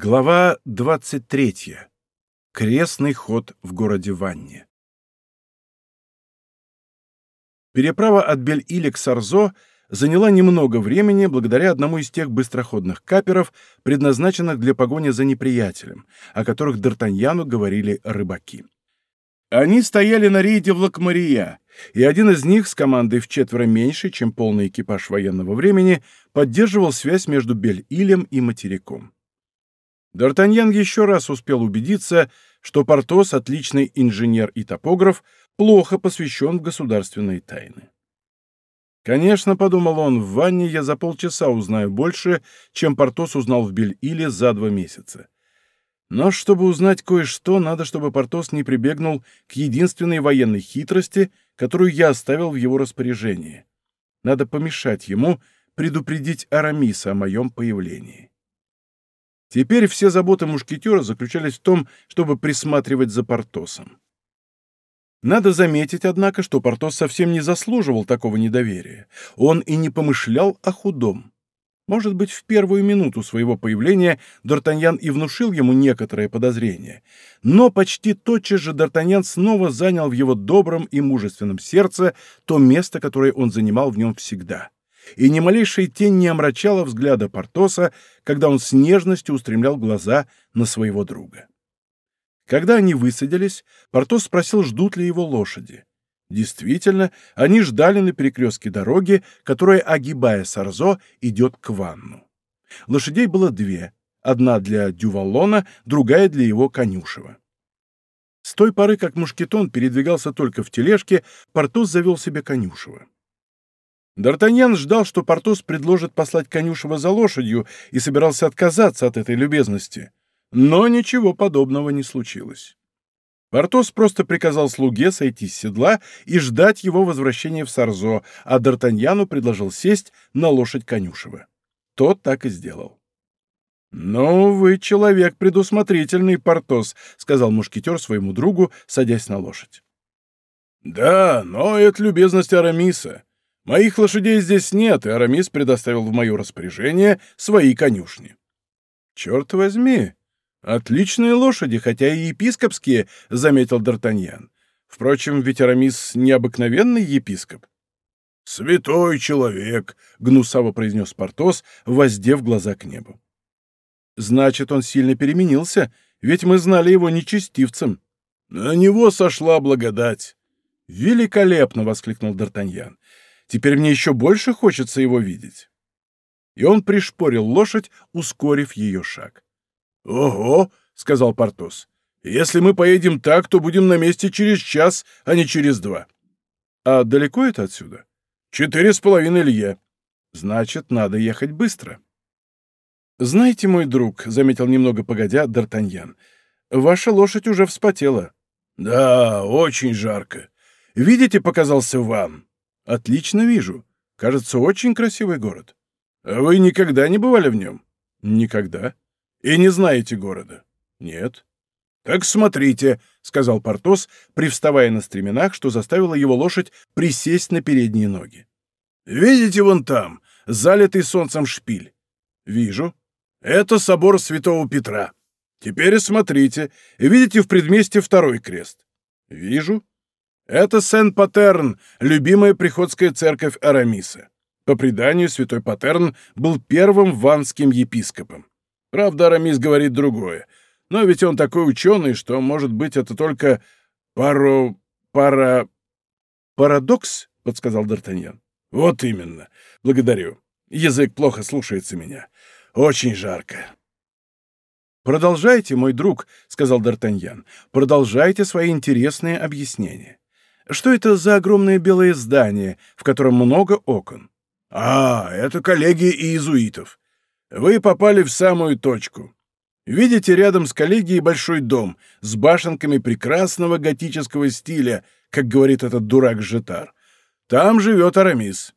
Глава 23. Крестный ход в городе Ванне. Переправа от Бель-Иля к Сарзо заняла немного времени благодаря одному из тех быстроходных каперов, предназначенных для погони за неприятелем, о которых Д'Артаньяну говорили рыбаки. Они стояли на рейде в Лакмария, и один из них с командой в четверо меньше, чем полный экипаж военного времени, поддерживал связь между Бель-Илем и материком. Д'Артаньян еще раз успел убедиться, что Портос, отличный инженер и топограф, плохо посвящен в государственные тайны. Конечно, подумал он, в ванне я за полчаса узнаю больше, чем Портос узнал в Бель-Иле за два месяца. Но чтобы узнать кое-что, надо, чтобы Портос не прибегнул к единственной военной хитрости, которую я оставил в его распоряжении. Надо помешать ему предупредить Арамиса о моем появлении. Теперь все заботы мушкетера заключались в том, чтобы присматривать за Портосом. Надо заметить, однако, что Портос совсем не заслуживал такого недоверия. Он и не помышлял о худом. Может быть, в первую минуту своего появления Д'Артаньян и внушил ему некоторое подозрение. Но почти тотчас же Д'Артаньян снова занял в его добром и мужественном сердце то место, которое он занимал в нем всегда и ни малейшая тень не омрачала взгляда Портоса, когда он с нежностью устремлял глаза на своего друга. Когда они высадились, Портос спросил, ждут ли его лошади. Действительно, они ждали на перекрестке дороги, которая, огибая Сарзо, идет к Ванну. Лошадей было две, одна для Дювалона, другая для его конюшева. С той поры, как Мушкетон передвигался только в тележке, Портос завел себе конюшева. Д'Артаньян ждал, что Портос предложит послать конюшева за лошадью и собирался отказаться от этой любезности. Но ничего подобного не случилось. Портос просто приказал слуге сойти с седла и ждать его возвращения в Сарзо, а Д'Артаньяну предложил сесть на лошадь конюшева. Тот так и сделал. «Ну, вы человек предусмотрительный, Портос», — сказал мушкетер своему другу, садясь на лошадь. «Да, но это любезность Арамиса. Моих лошадей здесь нет, и Арамис предоставил в мое распоряжение свои конюшни. Черт возьми! Отличные лошади, хотя и епископские, — заметил Д'Артаньян. Впрочем, ведь Арамис необыкновенный епископ. «Святой человек!» — гнусаво произнес Портос, воздев глаза к небу. «Значит, он сильно переменился, ведь мы знали его нечестивцем». «На него сошла благодать». «Великолепно!» — воскликнул Д'Артаньян. Теперь мне еще больше хочется его видеть. И он пришпорил лошадь, ускорив ее шаг. «Ого!» — сказал Портос. «Если мы поедем так, то будем на месте через час, а не через два». «А далеко это отсюда?» «Четыре с половиной лье». «Значит, надо ехать быстро». «Знаете, мой друг», — заметил немного погодя Д'Артаньян, — «ваша лошадь уже вспотела». «Да, очень жарко. Видите, показался вам. Отлично вижу. Кажется, очень красивый город. А вы никогда не бывали в нем? Никогда. И не знаете города? Нет. Так смотрите, сказал Портос, привставая на стременах, что заставило его лошадь присесть на передние ноги. Видите вон там, залитый солнцем шпиль? Вижу. Это собор Святого Петра. Теперь смотрите, видите в предместе второй крест? Вижу. Это Сен-Патерн, любимая приходская церковь Арамиса. По преданию, святой Патерн был первым ванским епископом. Правда, Арамис говорит другое. Но ведь он такой ученый, что, может быть, это только паро... пара... «Парадокс?» — подсказал Д'Артаньян. «Вот именно. Благодарю. Язык плохо слушается меня. Очень жарко». «Продолжайте, мой друг», — сказал Д'Артаньян. «Продолжайте свои интересные объяснения». Что это за огромное белое здание, в котором много окон? А, это коллегия иезуитов. Вы попали в самую точку. Видите рядом с коллегией большой дом с башенками прекрасного готического стиля, как говорит этот дурак Жетар. Там живет Арамис.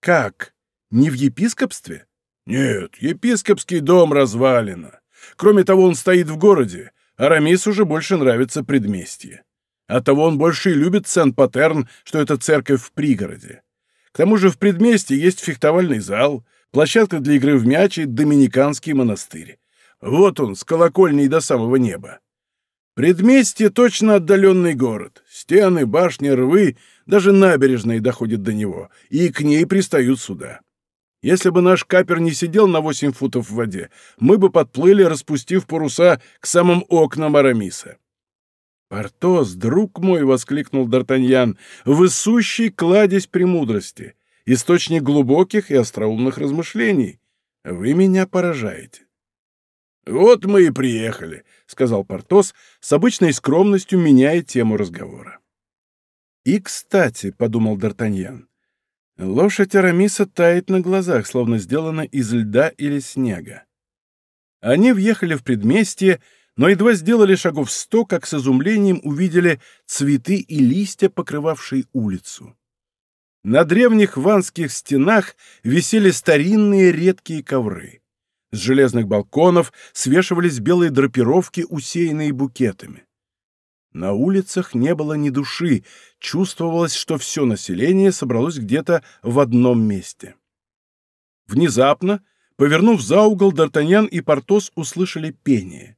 Как? Не в епископстве? Нет, епископский дом развалено. Кроме того, он стоит в городе. Арамис уже больше нравится предместье. Оттого он больше и любит Сен-Патерн, что это церковь в пригороде. К тому же в предместье есть фехтовальный зал, площадка для игры в мяч и доминиканский монастырь. Вот он, с колокольней до самого неба. Предместье — точно отдаленный город. Стены, башни, рвы, даже набережные доходят до него, и к ней пристают суда. Если бы наш капер не сидел на восемь футов в воде, мы бы подплыли, распустив паруса к самым окнам Арамиса. «Портос, друг мой!» — воскликнул Д'Артаньян. «Вы сущий кладезь премудрости, источник глубоких и остроумных размышлений. Вы меня поражаете». «Вот мы и приехали», — сказал Портос, с обычной скромностью меняя тему разговора. «И, кстати», — подумал Д'Артаньян, — «лошадь Арамиса тает на глазах, словно сделана из льда или снега». Они въехали в предместье, но едва сделали шагов сто, как с изумлением увидели цветы и листья, покрывавшие улицу. На древних ванских стенах висели старинные редкие ковры. С железных балконов свешивались белые драпировки, усеянные букетами. На улицах не было ни души, чувствовалось, что все население собралось где-то в одном месте. Внезапно, повернув за угол, Д'Артаньян и Портос услышали пение.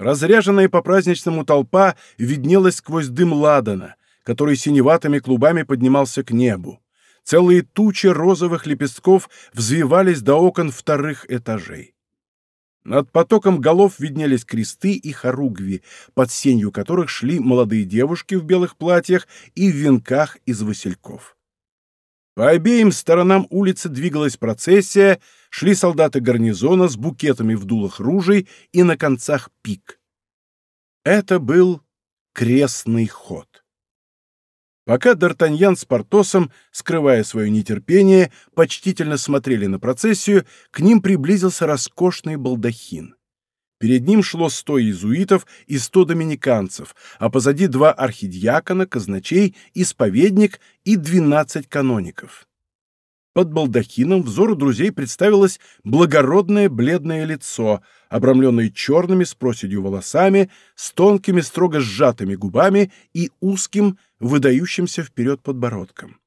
Разряженная по-праздничному толпа виднелась сквозь дым ладана, который синеватыми клубами поднимался к небу. Целые тучи розовых лепестков взвивались до окон вторых этажей. Над потоком голов виднелись кресты и хоругви, под сенью которых шли молодые девушки в белых платьях и в венках из васильков. По обеим сторонам улицы двигалась процессия, шли солдаты гарнизона с букетами в дулах ружей и на концах пик. Это был крестный ход. Пока Д'Артаньян с Портосом, скрывая свое нетерпение, почтительно смотрели на процессию, к ним приблизился роскошный балдахин. Перед ним шло сто иезуитов и сто доминиканцев, а позади два архидиакона, казначей, исповедник и двенадцать каноников. Под балдахином взору друзей представилось благородное бледное лицо, обрамленное черными с проседью волосами, с тонкими строго сжатыми губами и узким, выдающимся вперед подбородком.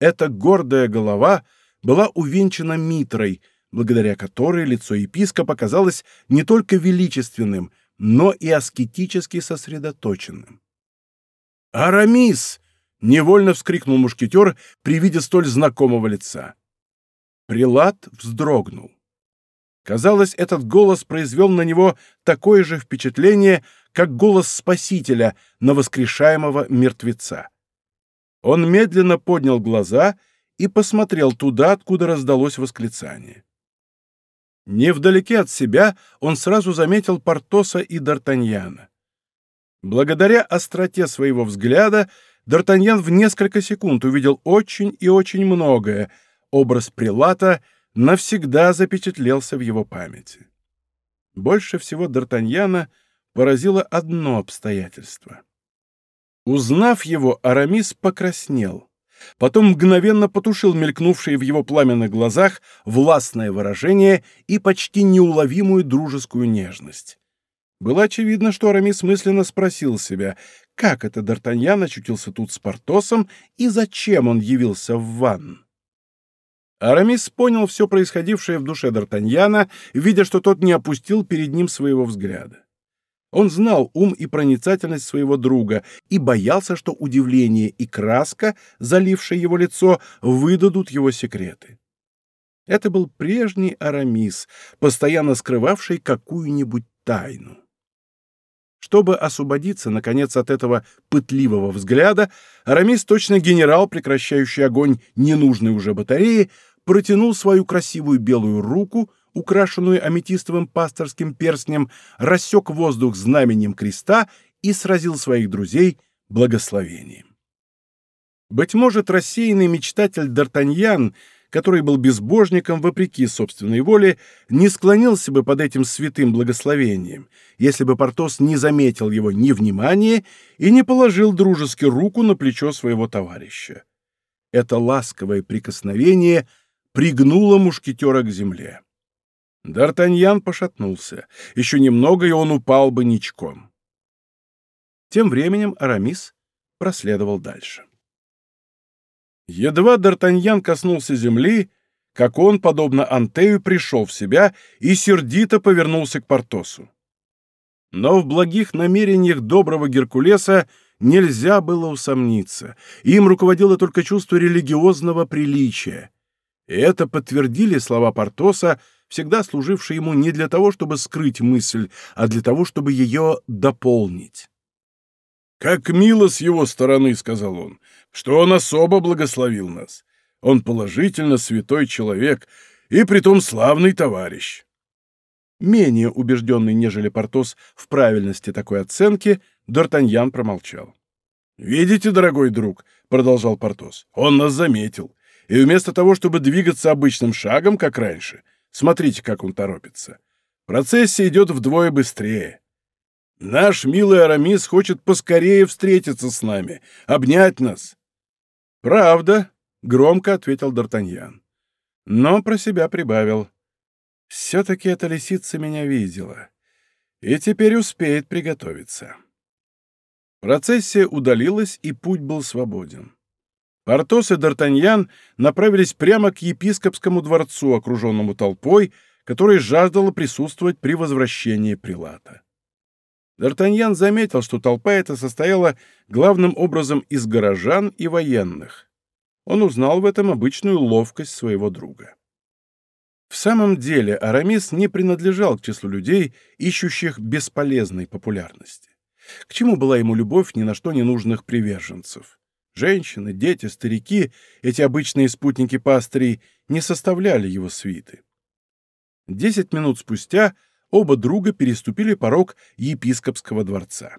Эта гордая голова была увенчана митрой, благодаря которой лицо епископа казалось не только величественным, но и аскетически сосредоточенным. «Арамис!» Невольно вскрикнул мушкетер при виде столь знакомого лица. Прилад вздрогнул. Казалось, этот голос произвел на него такое же впечатление, как голос Спасителя на воскрешаемого мертвеца. Он медленно поднял глаза и посмотрел туда, откуда раздалось восклицание. Невдалеке от себя он сразу заметил Портоса и Д'Артаньяна. Благодаря остроте своего взгляда Д'Артаньян в несколько секунд увидел очень и очень многое. Образ Прилата навсегда запечатлелся в его памяти. Больше всего Д'Артаньяна поразило одно обстоятельство. Узнав его, Арамис покраснел. Потом мгновенно потушил мелькнувшее в его пламенных глазах властное выражение и почти неуловимую дружескую нежность. Было очевидно, что Арамис мысленно спросил себя, как это Д'Артаньян очутился тут с Портосом и зачем он явился в ванн. Арамис понял все происходившее в душе Д'Артаньяна, видя, что тот не опустил перед ним своего взгляда. Он знал ум и проницательность своего друга и боялся, что удивление и краска, залившие его лицо, выдадут его секреты. Это был прежний Арамис, постоянно скрывавший какую-нибудь тайну. Чтобы освободиться, наконец, от этого пытливого взгляда, Арамис, точно генерал, прекращающий огонь ненужной уже батареи, протянул свою красивую белую руку, украшенную аметистовым пасторским перстнем, рассек воздух знаменем креста и сразил своих друзей благословением. Быть может, рассеянный мечтатель Д'Артаньян который был безбожником вопреки собственной воле, не склонился бы под этим святым благословением, если бы Портос не заметил его невнимания и не положил дружески руку на плечо своего товарища. Это ласковое прикосновение пригнуло мушкетера к земле. Д'Артаньян пошатнулся. Еще немного, и он упал бы ничком. Тем временем Арамис проследовал дальше. Едва Д'Артаньян коснулся земли, как он, подобно Антею, пришел в себя и сердито повернулся к Портосу. Но в благих намерениях доброго Геркулеса нельзя было усомниться. Им руководило только чувство религиозного приличия. И это подтвердили слова Портоса, всегда служившие ему не для того, чтобы скрыть мысль, а для того, чтобы ее дополнить. «Как мило с его стороны», — сказал он, — «что он особо благословил нас. Он положительно святой человек и притом славный товарищ». Менее убежденный, нежели Портос в правильности такой оценки, Д'Артаньян промолчал. «Видите, дорогой друг», — продолжал Портос, — «он нас заметил, и вместо того, чтобы двигаться обычным шагом, как раньше, смотрите, как он торопится, процессия идет вдвое быстрее. Наш милый Арамис хочет поскорее встретиться с нами, обнять нас». «Правда», — громко ответил Д'Артаньян. Но про себя прибавил. «Все-таки эта лисица меня видела, и теперь успеет приготовиться». Процессия удалилась, и путь был свободен. Портос и Д'Артаньян направились прямо к епископскому дворцу, окруженному толпой, которая жаждала присутствовать при возвращении прилата. Д'Артаньян заметил, что толпа эта состояла главным образом из горожан и военных. Он узнал в этом обычную ловкость своего друга. В самом деле Арамис не принадлежал к числу людей, ищущих бесполезной популярности. К чему была ему любовь ни на что не нужных приверженцев? Женщины, дети, старики, эти обычные спутники пастырей, не составляли его свиты. Десять минут спустя оба друга переступили порог епископского дворца.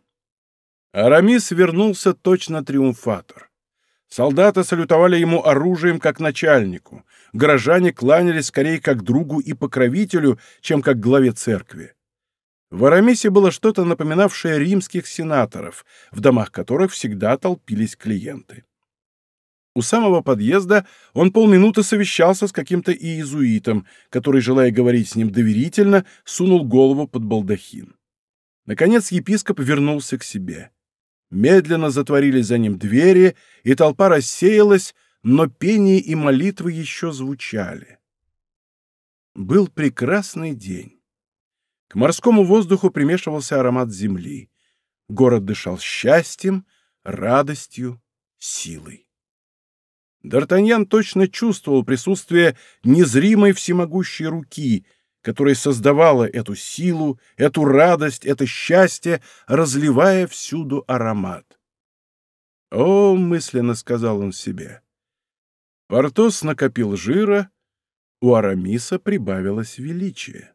Арамис вернулся точно триумфатор. Солдаты салютовали ему оружием как начальнику, горожане кланялись скорее как другу и покровителю, чем как главе церкви. В Арамисе было что-то напоминавшее римских сенаторов, в домах которых всегда толпились клиенты. У самого подъезда он полминуты совещался с каким-то иезуитом, который, желая говорить с ним доверительно, сунул голову под балдахин. Наконец епископ вернулся к себе. Медленно затворились за ним двери, и толпа рассеялась, но пение и молитвы еще звучали. Был прекрасный день. К морскому воздуху примешивался аромат земли. Город дышал счастьем, радостью, силой. Д'Артаньян точно чувствовал присутствие незримой всемогущей руки — которая создавала эту силу, эту радость, это счастье, разливая всюду аромат. «О!» — мысленно сказал он себе. Портос накопил жира, у Арамиса прибавилось величие.